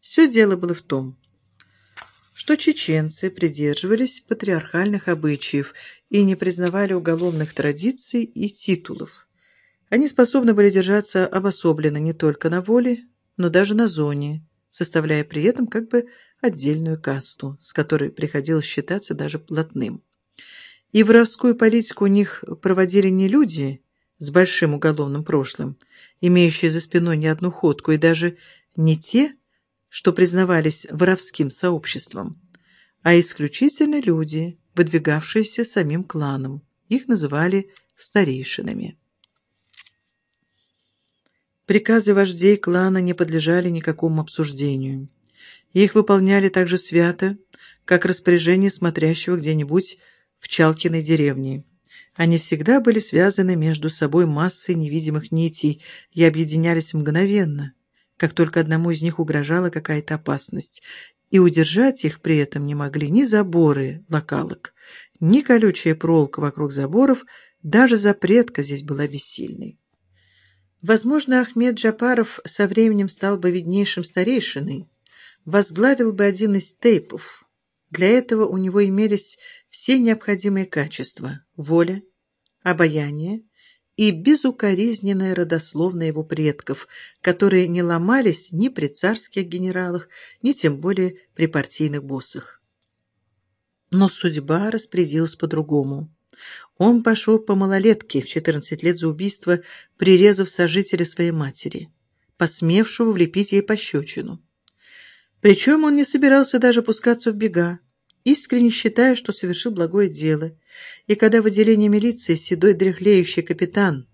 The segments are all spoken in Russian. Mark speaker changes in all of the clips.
Speaker 1: Все дело было в том, что чеченцы придерживались патриархальных обычаев и не признавали уголовных традиций и титулов. Они способны были держаться обособленно не только на воле, но даже на зоне, составляя при этом как бы отдельную касту, с которой приходилось считаться даже плотным. И воровскую политику у них проводили не люди с большим уголовным прошлым, имеющие за спиной не одну ходку, и даже не те, что признавались воровским сообществом, а исключительно люди, выдвигавшиеся самим кланом. Их называли старейшинами. Приказы вождей клана не подлежали никакому обсуждению. Их выполняли так же свято, как распоряжение смотрящего где-нибудь в Чалкиной деревне. Они всегда были связаны между собой массой невидимых нитей и объединялись мгновенно, как только одному из них угрожала какая-то опасность, и удержать их при этом не могли ни заборы локалок, ни колючая проволока вокруг заборов, даже запретка здесь была бессильной. Возможно, Ахмед Джапаров со временем стал бы виднейшим старейшиной, возглавил бы один из тейпов. Для этого у него имелись все необходимые качества – воля, обаяние и безукоризненная родословная его предков, которые не ломались ни при царских генералах, ни тем более при партийных боссах. Но судьба распорядилась по-другому. Он пошел по малолетке в 14 лет за убийство, прирезав сожителя своей матери, посмевшего влепить ей пощечину. Причем он не собирался даже пускаться в бега, искренне считая, что совершил благое дело. И когда в отделении милиции седой дряхлеющий капитан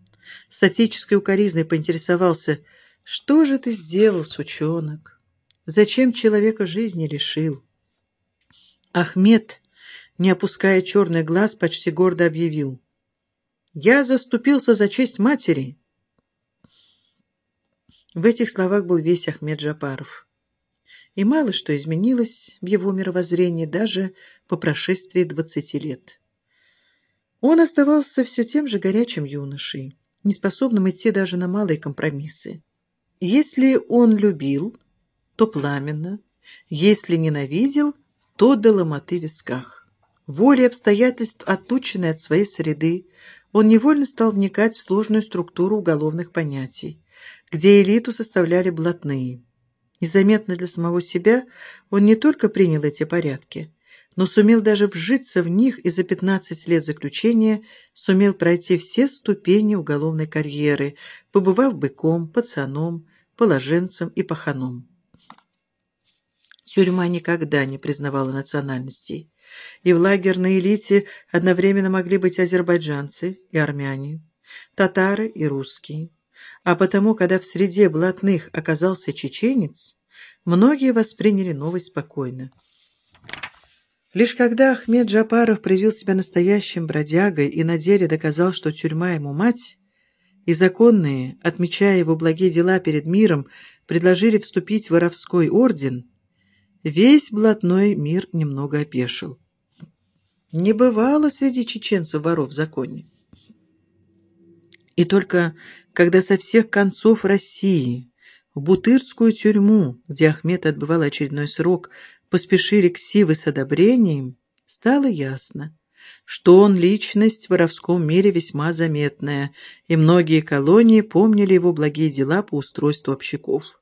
Speaker 1: с отеческой укоризной поинтересовался, «Что же ты сделал, сучонок? Зачем человека жизни лишил?» Ахмед не опуская черный глаз, почти гордо объявил. «Я заступился за честь матери!» В этих словах был весь Ахмед Джапаров. И мало что изменилось в его мировоззрении даже по прошествии двадцати лет. Он оставался все тем же горячим юношей, неспособным идти даже на малые компромиссы. Если он любил, то пламенно, если ненавидел, то до ломоты в висках. Волей обстоятельств, отученный от своей среды, он невольно стал вникать в сложную структуру уголовных понятий, где элиту составляли блатные. Незаметно для самого себя он не только принял эти порядки, но сумел даже вжиться в них и за 15 лет заключения сумел пройти все ступени уголовной карьеры, побывав быком, пацаном, положенцем и паханом. Тюрьма никогда не признавала национальностей, и в лагерной элите одновременно могли быть азербайджанцы и армяне, татары и русские. А потому, когда в среде блатных оказался чеченец, многие восприняли новость спокойно. Лишь когда Ахмед Джапаров проявил себя настоящим бродягой и на деле доказал, что тюрьма ему мать, и законные, отмечая его благие дела перед миром, предложили вступить в воровской орден – Весь блатной мир немного опешил. Не бывало среди чеченцев воров в законе. И только когда со всех концов России в Бутырскую тюрьму, где Ахмед отбывал очередной срок, поспешили к Сивы с одобрением, стало ясно, что он личность в воровском мире весьма заметная, и многие колонии помнили его благие дела по устройству общаков.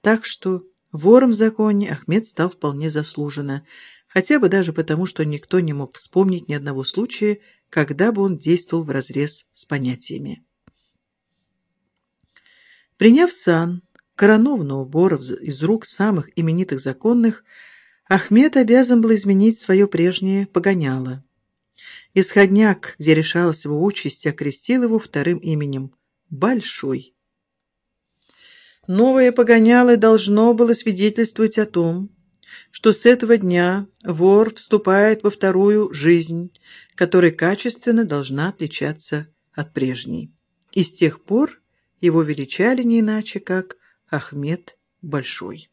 Speaker 1: Так что Вором в законе Ахмед стал вполне заслуженно, хотя бы даже потому, что никто не мог вспомнить ни одного случая, когда бы он действовал вразрез с понятиями. Приняв сан коронованного бора из рук самых именитых законных, Ахмед обязан был изменить свое прежнее погоняло. Исходняк, где решалась его участь, окрестил его вторым именем – Большой. Новое погоняло должно было свидетельствовать о том, что с этого дня вор вступает во вторую жизнь, которая качественно должна отличаться от прежней. И с тех пор его величали не иначе, как Ахмед Большой.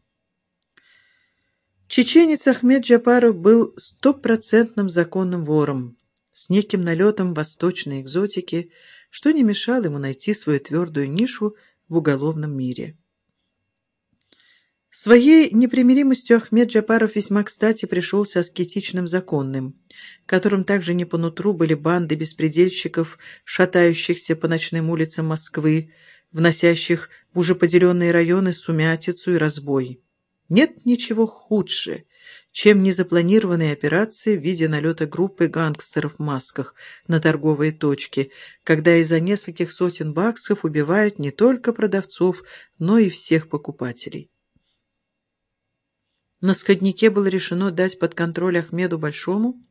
Speaker 1: Чеченец Ахмед Джапаров был стопроцентным законным вором, с неким налетом восточной экзотики, что не мешало ему найти свою твердую нишу в уголовном мире. Своей непримиримостью Ахмед Джапаров весьма кстати пришелся аскетичным законным, которым также не по нутру были банды беспредельщиков, шатающихся по ночным улицам Москвы, вносящих в уже поделенные районы сумятицу и разбой. Нет ничего худше, чем незапланированные операции в виде налета группы гангстеров в масках на торговые точки, когда из-за нескольких сотен баксов убивают не только продавцов, но и всех покупателей. На Сходнике было решено дать под контроль Ахмеду Большому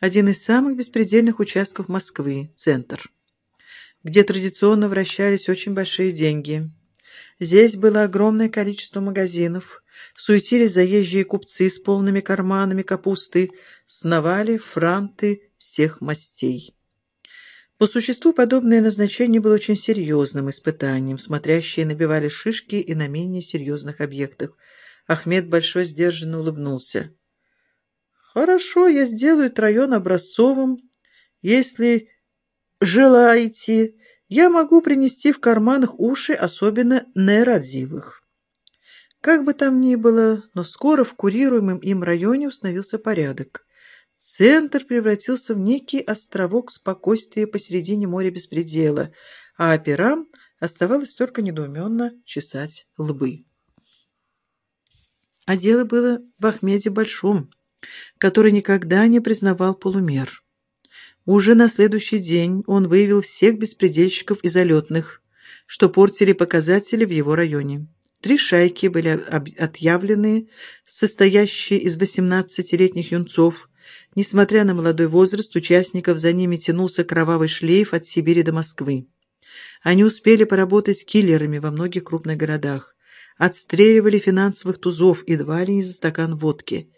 Speaker 1: один из самых беспредельных участков Москвы – центр, где традиционно вращались очень большие деньги. Здесь было огромное количество магазинов, суетились заезжие купцы с полными карманами капусты, сновали франты всех мастей. По существу подобное назначение было очень серьезным испытанием, смотрящие набивали шишки и на менее серьезных объектах – Ахмед Большой сдержанно улыбнулся. «Хорошо, я сделаю район образцовым. Если желаете, я могу принести в карманах уши, особенно нерадивых». Как бы там ни было, но скоро в курируемом им районе установился порядок. Центр превратился в некий островок спокойствия посередине моря беспредела, а операм оставалось только недоуменно чесать лбы. А дело было в Ахмеде Большом, который никогда не признавал полумер. Уже на следующий день он выявил всех беспредельщиков и залетных, что портили показатели в его районе. Три шайки были отъявлены, состоящие из 18-летних юнцов. Несмотря на молодой возраст, участников за ними тянулся кровавый шлейф от Сибири до Москвы. Они успели поработать киллерами во многих крупных городах отстреливали финансовых тузов едва ли не за стакан водки.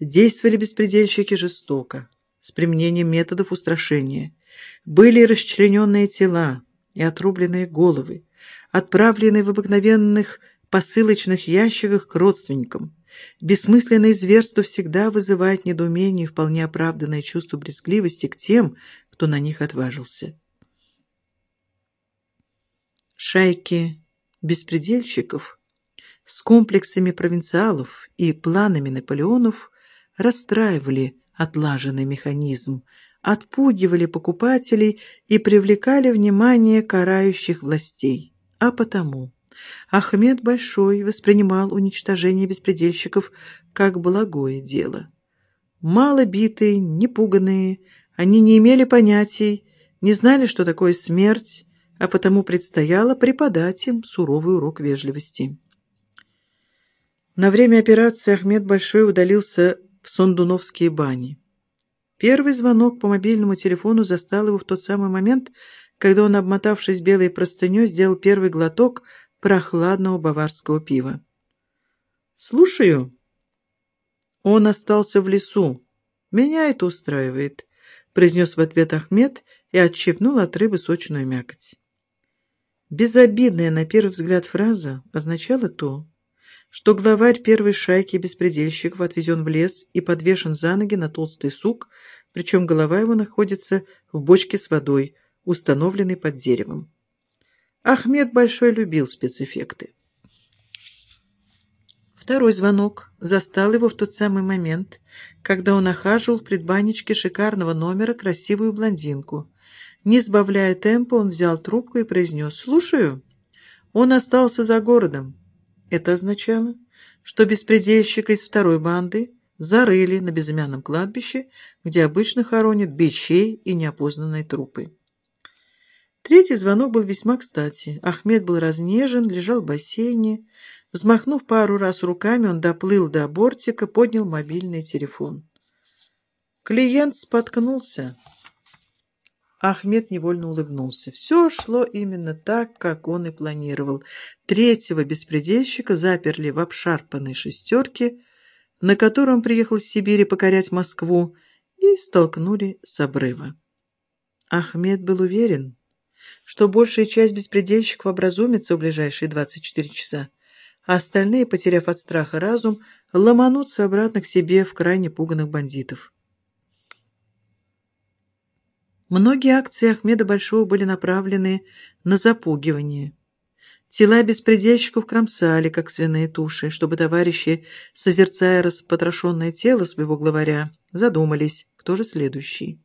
Speaker 1: Действовали беспредельщики жестоко, с применением методов устрашения. Были расчлененные тела и отрубленные головы, отправленные в обыкновенных посылочных ящиках к родственникам. Бессмысленное зверство всегда вызывает недоумение и вполне оправданное чувство брезгливости к тем, кто на них отважился. Шайки беспредельщиков с комплексами провинциалов и планами Наполеонов расстраивали отлаженный механизм, отпугивали покупателей и привлекали внимание карающих властей. А потому Ахмед Большой воспринимал уничтожение беспредельщиков как благое дело. Мало битые, непуганные, они не имели понятий, не знали, что такое смерть, а потому предстояло преподать им суровый урок вежливости. На время операции Ахмед Большой удалился Сондуновские бани. Первый звонок по мобильному телефону застал его в тот самый момент, когда он, обмотавшись белой простыней, сделал первый глоток прохладного баварского пива. «Слушаю». «Он остался в лесу. Меня это устраивает», — произнес в ответ Ахмед и отщепнул от рыбы сочную мякоть. Безобидная на первый взгляд фраза означала то, что главарь первой шайки беспредельщиков отвезен в лес и подвешен за ноги на толстый сук, причем голова его находится в бочке с водой, установленной под деревом. Ахмед Большой любил спецэффекты. Второй звонок застал его в тот самый момент, когда он охаживал в предбанничке шикарного номера красивую блондинку. Не сбавляя темпа, он взял трубку и произнес «Слушаю». Он остался за городом. Это означало, что беспредельщика из второй банды зарыли на безымянном кладбище, где обычно хоронят бичей и неопознанные трупы. Третий звонок был весьма кстати. Ахмед был разнежен, лежал в бассейне. Взмахнув пару раз руками, он доплыл до бортика, поднял мобильный телефон. Клиент споткнулся. Ахмед невольно улыбнулся. Все шло именно так, как он и планировал. Третьего беспредельщика заперли в обшарпанной шестерке, на котором приехал из Сибири покорять Москву, и столкнули с обрыва. Ахмед был уверен, что большая часть беспредельщиков образумится в ближайшие 24 часа, а остальные, потеряв от страха разум, ломанутся обратно к себе в крайне пуганных бандитов. Многие акции Ахмеда Большого были направлены на запугивание. Тела беспредельщиков кромсали, как свиные туши, чтобы товарищи, созерцая распотрошенное тело своего главаря, задумались, кто же следующий.